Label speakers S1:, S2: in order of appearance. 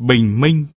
S1: bình minh.